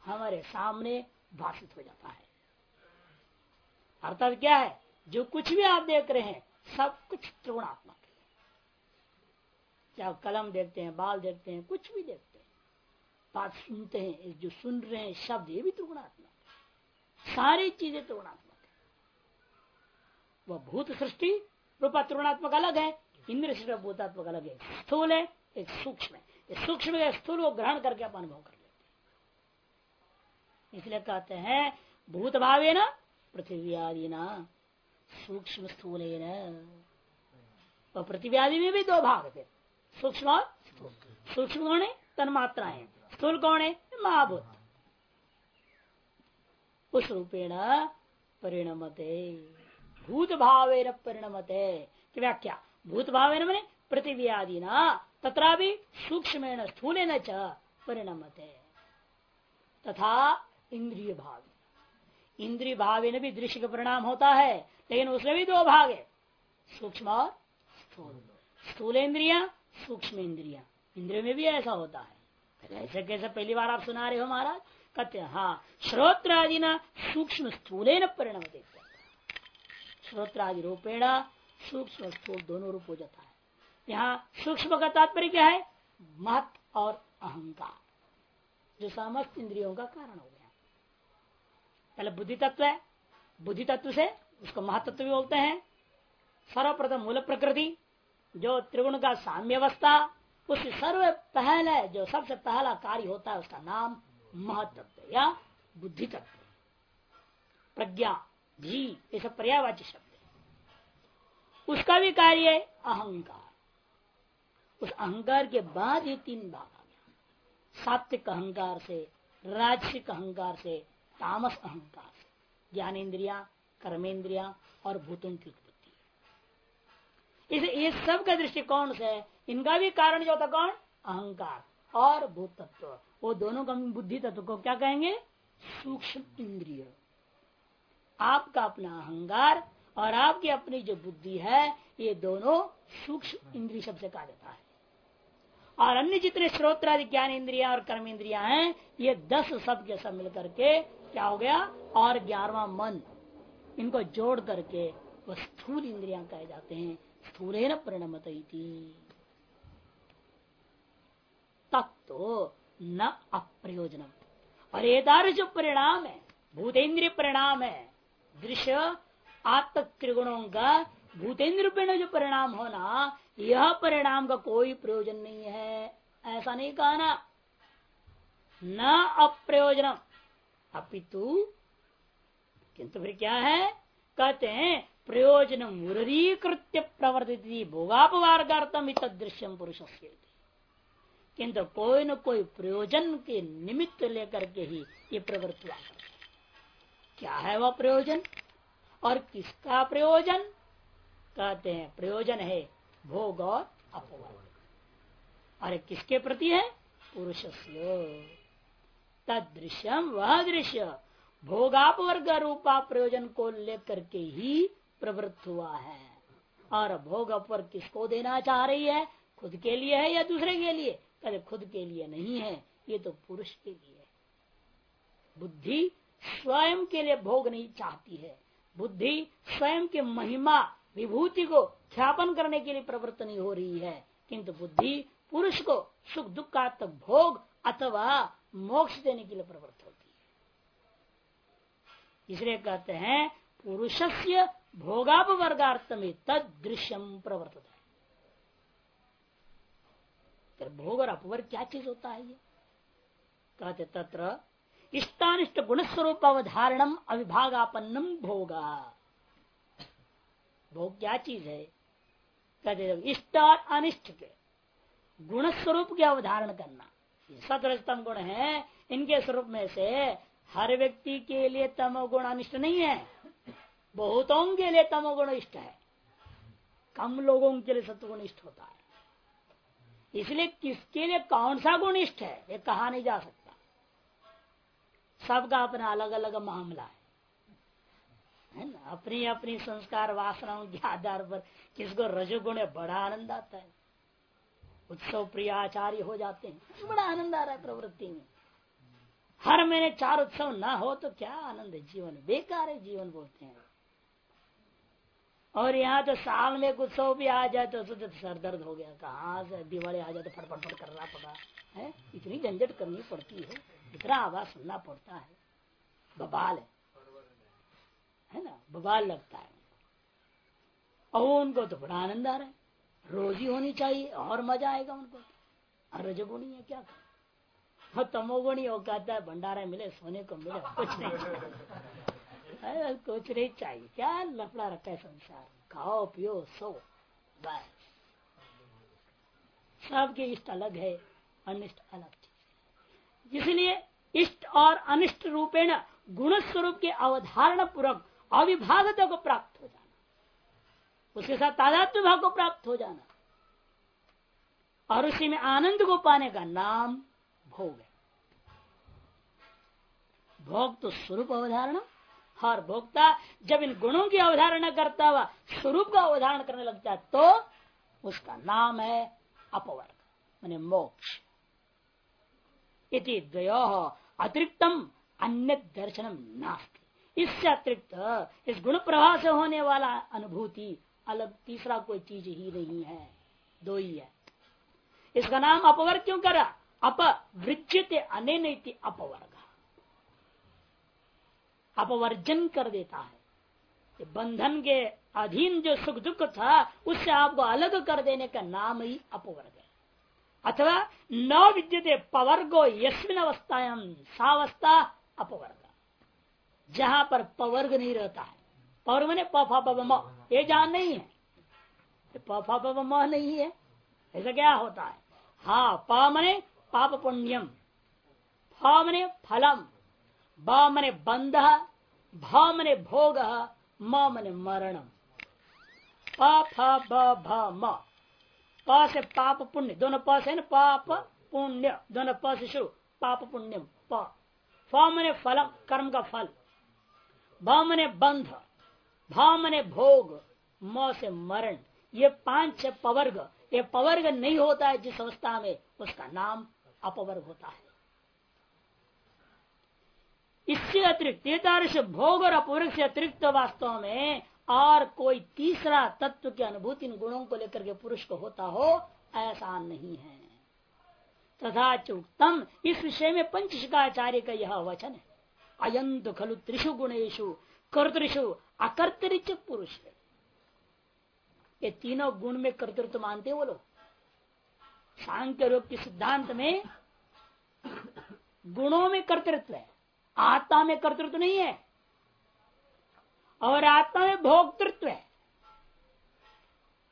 हमारे सामने भाषित हो जाता है। अर्थात क्या है? जो कुछ भी आप देख रहे हैं, सब कुछ त्रिगुणात्मक है। चाहे कलम देखते हैं, बाल देखते हैं, कुछ भी देखते हैं, बात सुनते हैं, जो सुन रहे हैं, शब्द, ये भी त्रिगुणात्मक सारी चीज़ें त्रिगुणात्मक वह भूत सृष्टि रूपा त्रिगुणात्मक अलग है, इंद्र सृष्टि भूतात्मक अलग है। स्थूल है, एक सूक्ष्म है। सूक्ष्म स्थूल को ग्रहण करके आप अनुभव कर लेते इसलिए कहते हैं, भूत भावे न, पृथ्वी आदि न, सूक्ष्म स्थूल तो पृथ्वी आदि में भी दो भाग थे सूक्ष्म और सूक्ष्म कौन है? तन्मात्रा है। स्थूल कौन है? महाभूत। उस रूपेण परिणमते। भूत भावे परिणमते व्याख्या। भूत भावे पृथ्वी आदि न तथा भी सूक्ष्म स्थूल न परिणमते। तथा इंद्रिय भाव इंद्रिय भाव भी दृश्य का परिणाम होता है, लेकिन उसमें भी दो भाग है। सूक्ष्म और स्थूल। स्थूल इंद्रिया सूक्ष्म इंद्रिया इंद्रियों में भी ऐसा होता है। ऐसे कैसे पहली बार आप सुना रहे हो महाराज? कहते हाँ श्रोत्र आदि ना सूक्ष्म स्थूल परिणाम देते श्रोत्र आदि रूपेण सूक्ष्म दोनों रूप हो जाता है। यहाँ सूक्ष्म का तात्पर्य क्या है? महत और अहंकार। जो समस्त इंद्रियों का कारण हो गया। पहले बुद्धि तत्व है। बुद्धि तत्व से उसको महातत्व भी बोलते हैं। सर्वप्रथम मूल प्रकृति, जो त्रिगुण का साम्य अवस्था उस सर्व पहले, जो सबसे पहला कार्य होता है, उसका नाम महतत्व या बुद्धि तत्व प्रज्ञा। जी ये सब पर्यावाची शब्द है। उसका भी कार्य है अहंकार। उस अहंकार के बाद ये तीन भाग आ गया। सात्विक अहंकार से, राजसिक अहंकार से, तामस अहंकार से। ज्ञानेन्द्रिया कर्मेंद्रिया और भूतों की उत्पत्ति इसे, ये सब का दृष्टिकोण से, इनका भी कारण जो होता कौन? अहंकार और भूत तत्व वो दोनों का बुद्धि तत्व को क्या कहेंगे? सूक्ष्म इंद्रिय। आपका अपना अहंकार और आपकी अपनी जो बुद्धि है, ये दोनों सूक्ष्म इंद्रिय शब्द से कहा जाता है। और अन्य जितने श्रोत्रादि ज्ञान इंद्रिया और कर्म इंद्रिया हैं, ये दस सब के सब मिलकर के क्या हो गया? और ग्यारहवा मन, इनको जोड़ करके वो स्थूल इंद्रिया कहे जाते हैं। स्थूल न परिणमत तत्व न अप्रयोजनम। और ये जो परिणाम है, भूतेन्द्रिय परिणाम है दृश्य आत्म त्रिगुणों का भूतेन्द्र जो परिणाम होना, यह परिणाम का कोई प्रयोजन नहीं है। ऐसा नहीं कहा ना। न अप्रयोजनम। अपितु किंतु फिर क्या है? कहते हैं, प्रयोजन मुरीकृत्य प्रवर्तित भोगापवार्गार्थम दृश्यम पुरुष किंतु कोई न कोई प्रयोजन के निमित्त लेकर के ही ये प्रवृत्ति क्या है वह प्रयोजन? और किसका प्रयोजन? कहते हैं, प्रयोजन है भोग और अपवर्ग। अरे किसके प्रति है? पुरुष तदृश्यम वह दृश्य। भोगापवर्ग रूपा प्रयोजन को लेकर के ही प्रवृत्त हुआ है। और भोग अपवर्ग किसको देना चाह रही है? खुद के लिए है या दूसरे के लिए? कहते, खुद के लिए नहीं है। ये तो पुरुष के लिए बुद्धि स्वयं के लिए भोग नहीं चाहती है। बुद्धि स्वयं के महिमा, विभूति को ख्यापन करने के लिए प्रवृत्त नहीं हो रही है। किंतु बुद्धि पुरुष को सुख दुख का भोग अथवा मोक्ष देने के लिए प्रवृत्त होती है। इसलिए कहते हैं पुरुष से भोगापवर्गार्थ में तद दृश्यम प्रवर्तित। है भोग और अपवर्ग क्या चीज़ होता है ये? कहते तत्र इष्टानिष्ट गुणस्वरूप अवधारणम अविभागापन्नम भोगा। भोग क्या चीज़ है? कहते इष्ट और अनिष्ट के गुण स्वरूप के अवधारण करना। सतरजतम गुण है, इनके स्वरूप में से हर व्यक्ति के लिए तमोगुण अनिष्ट नहीं है। बहुतों के लिए तमोगुण इष्ट है। कम लोगों के लिए सत्वगुण इष्ट होता है। इसलिए किसके लिए कौन सा गुण इष्ट है? ये कहा नहीं जा सकता। सबका अपना अलग अलग मामला है। है ना? अपनी अपनी संस्कार वासनाओं के आधार पर किसको रजोगुण बड़ा आनंद आता है? उत्सव प्रिय आचार्य हो जाते हैं बड़ा आनंद आ रहा है प्रवृत्ति में। हर महीने चार उत्सव ना हो तो क्या आनंद है? जीवन बेकार है, जीवन बोलते हैं। और यहाँ तो साल में एक उत्सव भी आ जाए तो सर दर्द हो गया, कहा दिवाली आ जाए तो फटफट फट करना पड़ा। है? इतनी झंझट करनी पड़ती है। इतना आवाज़ सुनना पड़ता है। बबाल है। है ना? बबाल लगता है। और उनको तो बड़ा आनंद आ रहा है। रोजी होनी चाहिए, और मज़ा आएगा उनको। रजगुणी है क्या? और तमोगुणी हो कहता है, भंडारा मिले, सोने को मिले कुछ नहीं। कुछ नहीं चाहिए। क्या लफड़ा रखा है संसार खाओ, पियो, सो, बस। सबके इष्ट अलग है, अनिष्ट अलग। इसलिए इष्ट और अनिष्ट रूपेण गुण स्वरूप के अवधारण पूर्वक अविभागता को प्राप्त हो जाना। उसके साथ तादात्म्य भाव को प्राप्त हो जाना। और उसी में आनंद को पाने का नाम भोग है। भोग तो स्वरूप अवधारणा। हर भोक्ता जब इन गुणों की अवधारणा करता हुआ स्वरूप का अवधारण करने लगता है तो उसका नाम है अपवर्ग मैंने मोक्ष। इति अतिरिक्तम अन्य दर्शनम नास्ति। इससे अतिरिक्त इस गुण प्रवाह से होने वाला अनुभूति अलग तीसरा कोई चीज़ ही नहीं है, दो ही है। इसका नाम अपवर्ग क्यों करा? अपवृक्षित अने अपवर्ग। अपवर्जन कर देता है। बंधन के अधीन जो सुख दुख था, उससे आपको अलग कर देने का नाम ही अपवर्ग है। अथवा न विद्यते पवर्गो यस्मिन अवस्थायाम सावस्था अपवर्ग। जहाँ पर पवर्ग नहीं रहता है। पवर्ग मैंने पफा पम ये जहाँ नहीं है। पफा पम नहीं है। ऐसा क्या होता है? हाँ प मने पाप पुण्यम। फ मने फलम। ब मने बंध। भ मने भोग। म मने मरणम। प, फ ब भ, म। प से पाप पुण्य, दोनों प से पाप पुण्य, दोनों प से शुरू, पाप पुण्यम, प। फ मने फलम, कर्म का फल। भ मने बंध भ मने भोग, म से मरण। ये पाँच पवर्ग, ये पवर्ग नहीं होता है जिस अवस्था में, उसका नाम अपवर्ग होता है। इससे अतिरिक्त भोग और अपवर्ग से अतिरिक्त वास्तव में और कोई तीसरा तत्व की अनुभूति इन गुणों को लेकर के पुरुष को होता हो, ऐसा नहीं है। तथा चुक्तम इस विषय में पंचशिकाचार्य का यह वचन है। अयंत खलु त्रिशु गुणेशु कर्तृषु अकर्तृच पुरुष। है ये तीनों गुण में कर्तृत्व मानते वो लोग। सांख्य योग के सिद्धांत में गुणों में कर्तृत्व है, आत्मा में कर्तृत्व नहीं है और आत्मा में भोक्तृत्व है।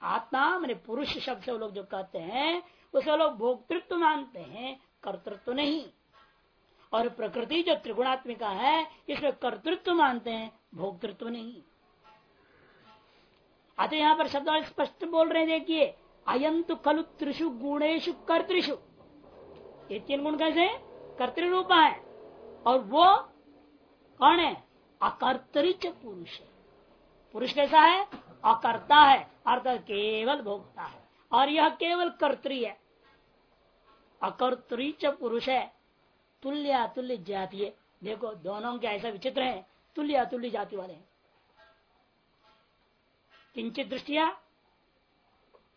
आत्मा, मैंने पुरुष शब्द से लोग जो कहते हैं, उसे लोग भोक्तृत्व मानते हैं, कर्तृत्व नहीं। और प्रकृति जो त्रिगुणात्मिका है, इसमें कर्तृत्व मानते हैं, भोक्तृत्व नहीं। अतः यहाँ पर शब्द स्पष्ट बोल रहे हैं, देखिए, अयंतु खलु त्रिशु गुणेशु कर्तृषु। ये तीन गुण कैसे कर्तृ रूपा है। और वो कौन है? अकर्तरिच पुरुष है। पुरुष कैसा है? अकर्ता है। अर्थात केवल भोगता है। और यह केवल कर्तरी है। अकर्तरिच पुरुष है। तुल्य अतुल्य जातीय देखो, दोनों के ऐसा विचित्र है। तुल्य अतुल्य जाति वाले हैं। किंचित दृष्टिया,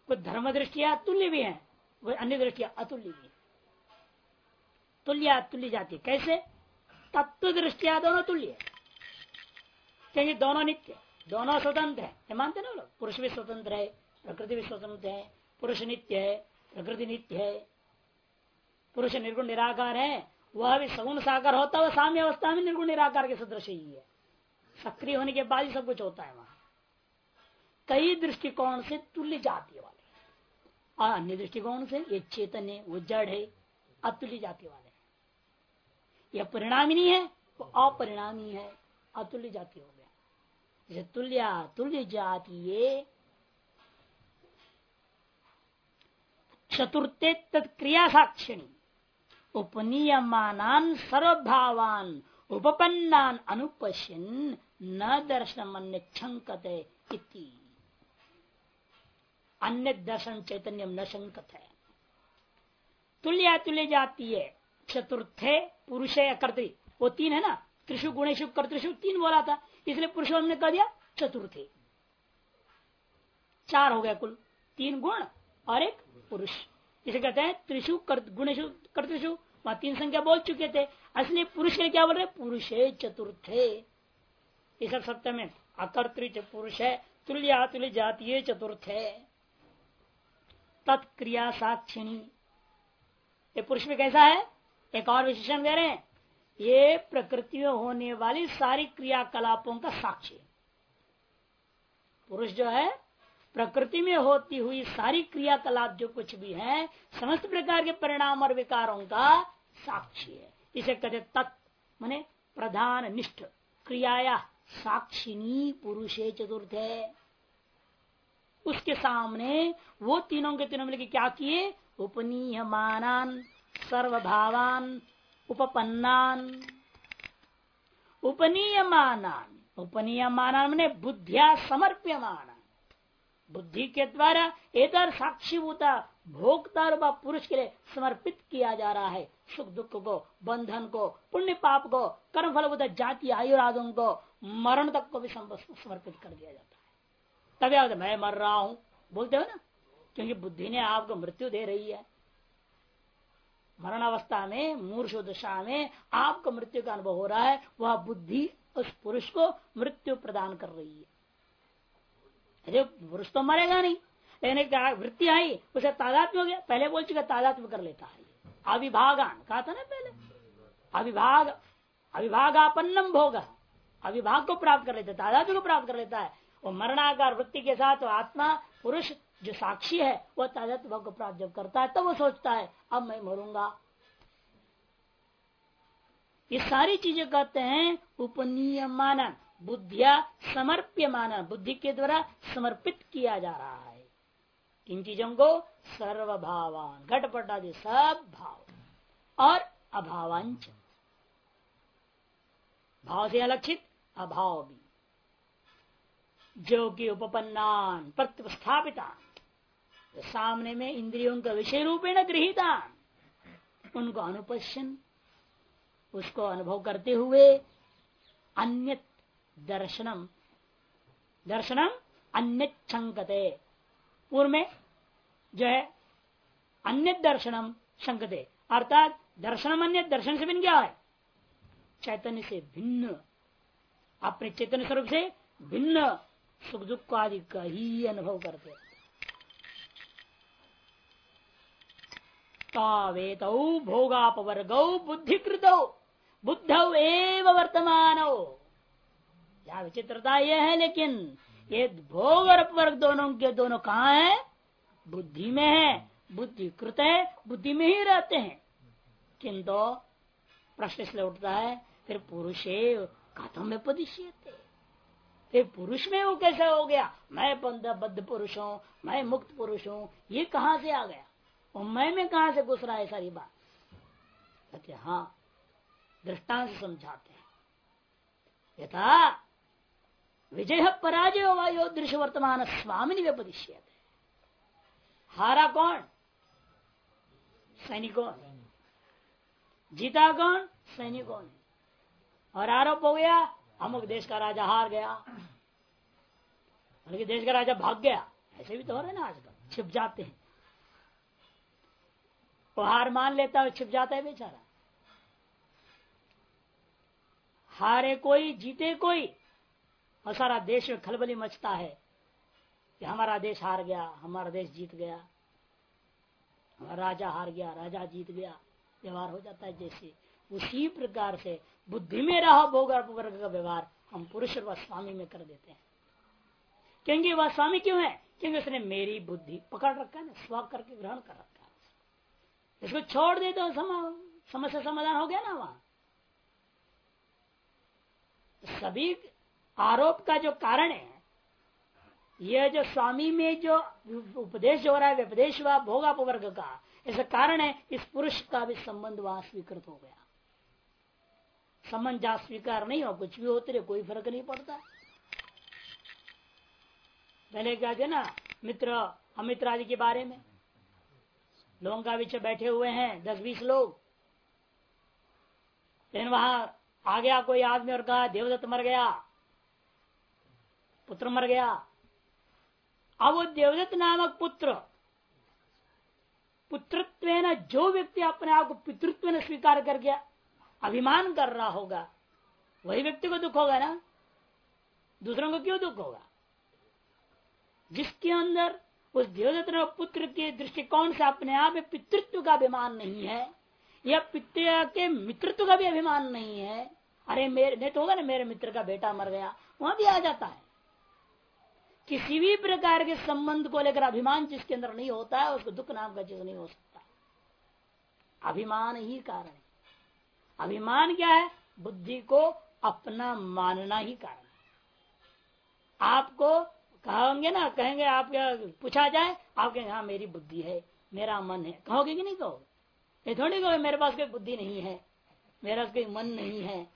कुछ धर्म दृष्टिया तुल्य भी है। वही अन्य दृष्टिया अतुल्य भी है। तुल्य अतुल्य जाति कैसे? तत्व दृष्टिया दोनों तुल्य क्योंकि दोनों नित्य दोनों स्वतंत्र है। मानते ना लोग? पुरुष भी स्वतंत्र है, प्रकृति भी स्वतंत्र है, पुरुष नित्य है, प्रकृति नित्य है। पुरुष निर्गुण निराकार है, वह भी सगुण साकार होता है साम्य अवस्था में निर्गुण निराकार के सदृश ही है। सक्रिय होने के बाद ही सब कुछ होता है वहाँ। कई दृष्टिकोण से तुल्य जाति वाले और अन्य दृष्टिकोण से ये चेतन है, वो जड़ है, अतुल्य जाति वाले यह परिणामी नहीं है, वो अपरिणामी है, अतुल्य जाति गया जैसे तुल्य तुल्य जाति ये चतुर्थे तत्क्रिया साक्षिणी। उपनियमान सर्वभावान, उपपन्नान अनुपश्यन, न दर्शन अन्य क्षंकते अन्य दर्शन चैतन्य न संकत। है तुल्य तुल्य जाती है चतुर्थे पुरुष कर्तृ वो तीन है ना? त्रिशु, गुणेशु, कर्तृशु, तीन बोला था। इसलिए पुरुष हमने कह दिया, चतुर्थे। चार हो गया कुल। तीन गुण और एक पुरुष। इसे कहते हैं त्रिशु गुणेशु कर्तृशु वहाँ तीन संख्या बोल चुके थे। असली पुरुष के क्या बोल रहे पुरुषे चतुर्थे। इस सत्य में अकर्तृ पुरुष है। तुल्य अतुल्य जातीय चतुर्थ। है तत्क्रिया साक्षिणी। ये पुरुष में कैसा है? एक और विशेषण दे रहे हैं। ये प्रकृति में होने वाली सारी क्रियाकलापों का साक्षी पुरुष जो है, प्रकृति में होती हुई सारी क्रियाकलाप जो कुछ भी है, समस्त प्रकार के परिणाम और विकारों का साक्षी है। इसे कहते तत्, मने प्रधान निष्ठ, क्रियाया साक्षिनी पुरुषे चतुर्थ। है उसके सामने वो तीनों के तीनों मिलकर क्या किए? उपनीयमानान, सर्वभावान उपपन्नान। उपनीयमानान। उपनियमान मैंने बुद्धिया समर्प्यमान बुद्धि के द्वारा इधर साक्षीभूता भोक्ता पुरुष के लिए समर्पित किया जा रहा है। सुख दुख को, बंधन को, पुण्य पाप को कर्म फल जाति, आयुरादों को, मरण तक को भी समर्पित कर दिया जाता है। तब याद मैं मर रहा हूँ। बोलते हो ना? क्योंकि बुद्धि ने आपको मृत्यु दे रही है। मरण अवस्था में, मूर्ष दशा में आपको मृत्यु का अनुभव हो रहा है, वह बुद्धि उस पुरुष को मृत्यु प्रदान कर रही है। अरे, पुरुष तो मरेगा नहीं, लेकिन वृत्ति आई, उसे तादात्म्य हो गया। पहले बोल चुका, तादात्म्य कर लेता है। अविभागान, कहा था ना पहले? अविभाग, अविभागापन्नम भोग। अविभाग को प्राप्त कर लेता है, तादात्म्य को प्राप्त कर लेता है। वो मरणाकार वृत्ति के साथ आत्मा, पुरुष जो साक्षी है, वह तादात्म्य भाव को प्राप्त जब करता है, तब तो वो सोचता है, अब मैं मरूँगा। ये सारी चीज़ें कहते हैं उपनियमान, बुद्धिया समर्प्य माना बुद्धि के द्वारा समर्पित किया जा रहा है। इन चीज़ों को सर्वभावान, घटपट आदि सब भाव और अभावांच। भाव से अलक्षित, अभाव भी। जो कि उपपन्नान प्रत्यस्थापिता सामने में इंद्रियों का विषय रूपेण गृहिता। उनको अनुपश्यन उसको अनुभव करते हुए अन्य दर्शनम दर्शनम अन्य छंकते पूर्व में जो है अन्य दर्शनम शंकते। अर्थात दर्शनम अन्य दर्शन से भिन्न क्या है? चैतन्य से भिन्न, अपने चैतन्य स्वरूप से भिन्न, सुख दुख आदि का ही अनुभव करते तावेत भोगापवर्ग बुद्धिकृत। बुद्ध एव वर्तमान। क्या विचित्रता यह है लेकिन ये भोग और अपवर्ग दोनों के दोनों कहा है? बुद्धि में है। बुद्धि कृत है, बुद्धि में ही रहते हैं। किंतु प्रश्न इसलिए उठता है, फिर पुरुषे कथम में पदिश्यते फिर पुरुष में वो कैसे हो गया? मैं बद्ध पुरुष हूँ, मैं मुक्त पुरुष हूँ, ये कहाँ से आ गया? और मैं में कहा से घुस रहा है सारी बात? कहते हाँ दृष्टांत समझाते हैं। यथा, विजय पराजय वायो दृश्य वर्तमान स्वामी व्यपदिश्य हारा कौन? सैनिकों जीता कौन? सैनिकों ने और आरोप हो गया, अमुक देश का राजा हार गया। बल्कि देश का राजा भाग गया। ऐसे भी तो हो रहे ना आजकल। छिप जाते हैं। वो हार मान लेता है छिप जाता है बेचारा। हारे कोई, जीते कोई, और सारा देश में खलबली मचता है कि हमारा देश हार गया, हमारा देश जीत गया, हमारा राजा हार गया, राजा जीत गया, व्यवहार हो जाता है जैसे। उसी प्रकार से बुद्धि में रहा, भोग वर्ग का व्यवहार हम पुरुष व स्वामी में कर देते हैं। क्योंकि वह स्वामी क्यों है? क्योंकि उसने मेरी बुद्धि पकड़ रखा है ना स्व करके ग्रहण कर रखा है। इसको छोड़ दे तो समस्या समाधान हो गया ना वहाँ। सभी आरोप का जो कारण है यह जो स्वामी में जो उपदेश हो रहा है, व्यपदेश हुआ भोगापवर्ग का, ऐसा कारण है, इस पुरुष का भी संबंध वहाँ स्वीकृत हो गया। संबंध जहाँ स्वीकार नहीं हो, कुछ भी होते रहे, कोई फ़र्क नहीं पड़ता। पहले क्या थे ना, मित्र, अमित्र आदि के बारे में लोगों का पीछे बैठे हुए हैं, दस बीस लोग। लेकिन वहाँ आ गया कोई आदमी और कहा, देवदत्त मर गया, पुत्र मर गया। अब वो देवदत्त नामक पुत्र पुत्रत्व न जो व्यक्ति अपने आप को पितृत्व ने स्वीकार कर गया, अभिमान कर रहा होगा, वही व्यक्ति को दुख होगा ना? दूसरों को क्यों दुख होगा? जिसके अंदर उस देवदत्त पुत्र के दृष्टिकोण से अपने आप में पितृत्व का अभिमान नहीं है, या पिता के मित्रत्व का भी अभिमान नहीं है। अरे, मेरे, नहीं तो होगा ना, मेरे मित्र का बेटा मर गया, वहाँ भी आ जाता है। किसी भी प्रकार के संबंध को लेकर अभिमान जिसके अंदर नहीं होता है, उसको दुख नाम का चीज़ नहीं हो सकता। अभिमान ही कारण है। अभिमान क्या है? बुद्धि को अपना मानना ही कारण आपको कहोगे ना, कहेंगे आप पूछा जाए आप कहेंगे हाँ मेरी बुद्धि है, मेरा मन है। कहोगे कि नहीं कहोगे? ये थोड़ी कहोगे, मेरे पास कोई बुद्धि नहीं है, मेरा कोई मन नहीं है।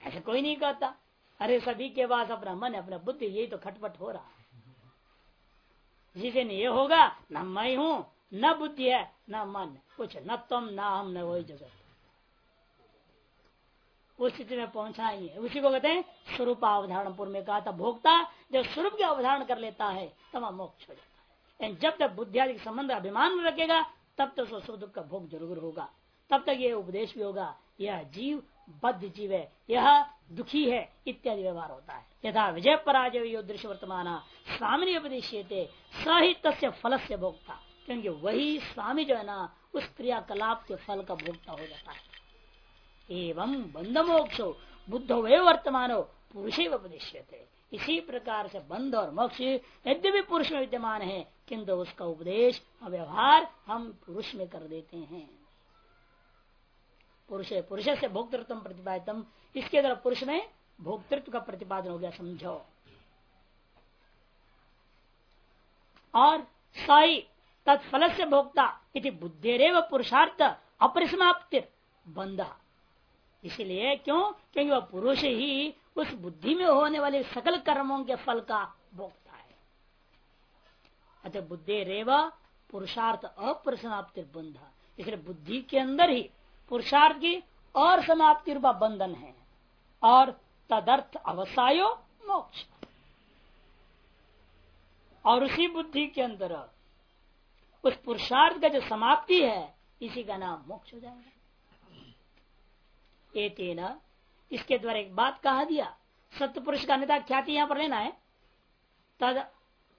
ऐसा कोई नहीं कहता। अरे सभी के पास अपना मन है, अपना बुद्धि, यही तो खटपट हो रहा है। जिस दिन ये होगा, न मैं हूँ, न बुद्धि है, न मन कुछ न तुम, न हम, न वही जगत। उस स्थिति में पहुँचा ही है। उसी को कहते हैं स्वरूप अवधारण पूर्व में कहा था, भोक्ता जब स्वरूप की अवधारण कर लेता है, तब मोक्ष हो जाता है। जब तक बुद्धि आदि संबंध अभिमान में रखेगा, तब तक तो सुख दुख का भोग ज़रूर होगा। तब तक यह उपदेश भी होगा, यह जीव बद्ध जीव है, यह दुखी है, इत्यादि व्यवहार होता है। यथा विजय पराजय दृश्य वर्तमान, स्वामी उपदेश सही तस्य फल से भोगता क्योंकि वही स्वामी जो है ना, उस क्रियाकलाप के फल का भोगता हो जाता है। एवं बंध मोक्षो बुद्ध वे वर्तमानो पुरुष उपदेश इसी प्रकार से बंध और मोक्ष यद्यपि पुरुष में विद्यमान है, किंतु उसका उपदेश व्यवहार हम पुरुष में कर देते हैं। पुरुष पुरुष से भोक्तृत्व प्रतिपादितम। इसके द्वारा पुरुष में भोक्तृत्व का प्रतिपादन हो गया, समझो। और साई तत्फल से भोक्ता इति बुद्धिरेव पुरुषार्थ अपरिसमाप्ति बंध। इसलिए क्यों? क्योंकि वह पुरुष ही उस बुद्धि में होने वाले सकल कर्मों के फल का भोगता है। अतः बुद्धि रेव पुरुषार्थ अपरिसमाप्ति बंध। इसलिए बुद्धि के अंदर ही पुरुषार्थ की और समाप्ति रूपा बंधन है। और तदर्थ अवसायो मोक्ष। और उसी बुद्धि के अंदर उस पुरुषार्थ का जो समाप्ति है, इसी का नाम मोक्ष हो जाएगा। तेना इसके द्वारा एक बात कहा दिया। सत्य पुरुष का नेता ख्याति यहाँ पर लेना है। तद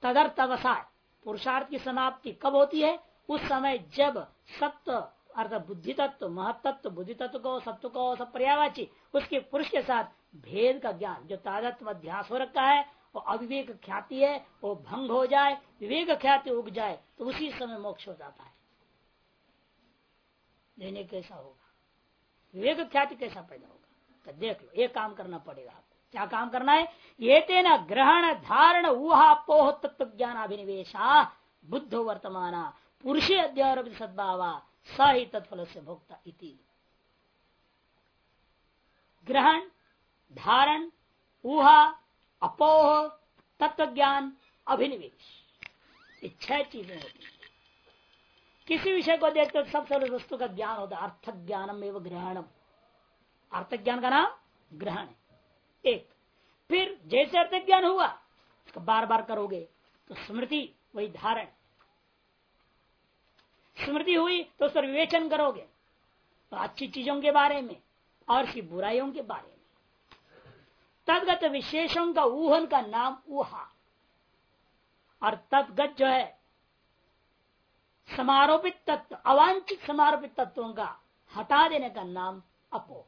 तदर्थ अवसाय पुरुषार्थ की समाप्ति कब होती है? उस समय जब सत्य अर्थात बुद्धि तत्व महत्व बुद्धि तत्व को, सत्व को सब पर्यावाची उसके पुरुष के साथ भेद का ज्ञान, जो तादत्व अध्यास हो रखा है, वो अविवेक ख्याति है, वो भंग हो जाए, विवेक ख्याति उग जाए तो उसी समय मोक्ष हो जाता है। लेने कैसा होगा? विवेक ख्याति कैसा पैदा होगा? तो देख लो ये काम करना पड़ेगा आपको। क्या काम करना है? ये तेना ग्रहण धारण ऊहा पोह तत्व ज्ञान अभिनिवेशा बुद्ध वर्तमाना पुरुष अध्यारोप सद्भावा स ही तत्फल से भोक्ता इति। ग्रहण, धारण, ऊहा, अपोह तत्व ज्ञान अभिनिवेश छह चीज़ें होती है। किसी विषय को देखते तो सबसे वस्तु का ज्ञान होता है अर्थ ज्ञानम एवं ग्रहणम। अर्थ ज्ञान का नाम ग्रहण एक, फिर जैसे अर्थ ज्ञान हुआ, उसको बार बार करोगे तो स्मृति वही धारण। स्मृति हुई तो उसका विवेचन करोगे तो अच्छी चीज़ों के बारे में और उसकी बुराइयों के बारे में। तदगत विशेषों का ऊहन का नाम ऊहा। और तदगत जो है समारोपित तत्व, अवांछित समारोपित तत्वों का हटा देने का नाम अपो,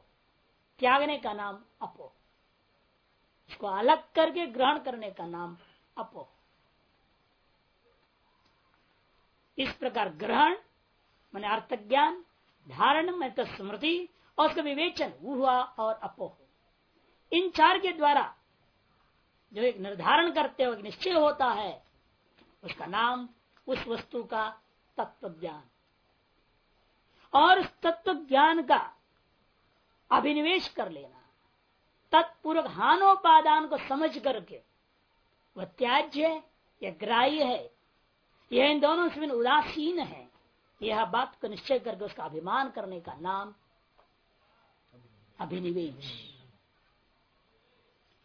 त्यागने का नाम अपो, इसको अलग करके ग्रहण करने का नाम अपो। इस प्रकार ग्रहण, मैंने अर्थ ज्ञान धारण में तो स्मृति और उसका विवेचन हुआ और अपोह इन चार के द्वारा जो एक निर्धारण करते हो निश्चय होता है, उसका नाम, उस वस्तु का तत्व ज्ञान और उस तत्व ज्ञान का अभिनिवेश कर लेना। तत्पूर्वक हानोपादान को समझ करके। वह त्याज्य है या ग्राह्य है। यह इन दोनों से उदासीन है। यह बात को निश्चय करके उसका अभिमान करने का नाम अभिनिवेश।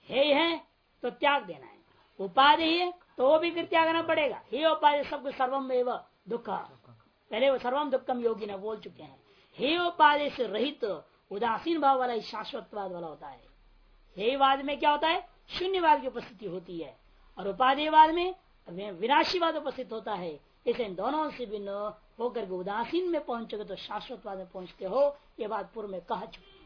हे है तो त्याग देना है। उपाधि है तो वो भी फिर त्यागना पड़ेगा। हे उपाधि, सब सर्वम एवं दुख। पहले वो सर्वम दुखम योगी ने बोल चुके हैं। हे उपाधि से रहित उदासीन भाव वाला शाश्वतवाद वाला होता है। हेवाद में क्या होता है? शून्यवाद की उपस्थिति होती है। और उपाधिवाद में विनाशीवाद उपस्थित होता है। इसे इन दोनों से भिन्न होकर के उदासीन में पहुंचोगे तो शाश्वतवाद में पहुँचते हो। ये बात पूर्व में कहा चुकी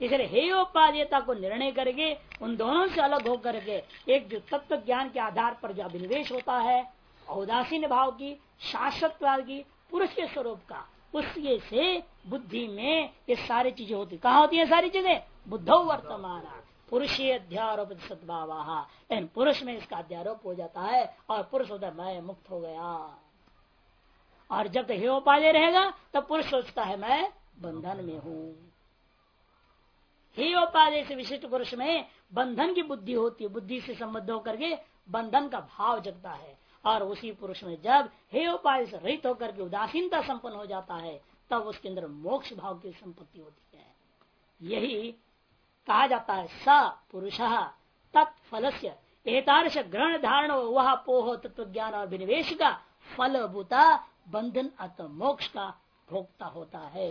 इसलिए हेयोपाध्यता को निर्णय करके उन दोनों से अलग होकर के एक जो तत्व ज्ञान के आधार पर जो अभिनिवेश होता है उदासीन भाव की, शाश्वतवाद की, पुरुष के स्वरूप का। उसके से बुद्धि में ये सारी चीज़ें होती। कहा होती है सारी चीज़ें? बुद्धो वर्तमान। पुरुष अध्यारोप सद्भाव लेकिन पुरुष में इसका अध्यारोप हो जाता है और पुरुष होता है मैं मुक्त हो गया। और जब तक तो उपाधि रहेगा, तब पुरुष सोचता है, मैं बंधन में हूँ। ही उपाधि से विशिष्ट पुरुष में बंधन की बुद्धि होती है। बुद्धि से संबद्ध होकर के बंधन का भाव जगता है। और उसी पुरुष में जब हे उपाय से रहित होकर के उदासीनता संपन्न हो जाता है, तब उसके अंदर मोक्ष भाव की संपत्ति होती है। यही कहा जाता है, स पुरुष तत्फल से एतादृश ग्रहण धारण वह पोह तत्व ज्ञान और विनिवेश का फलभूता बंधन अत मोक्ष का भोक्ता होता है।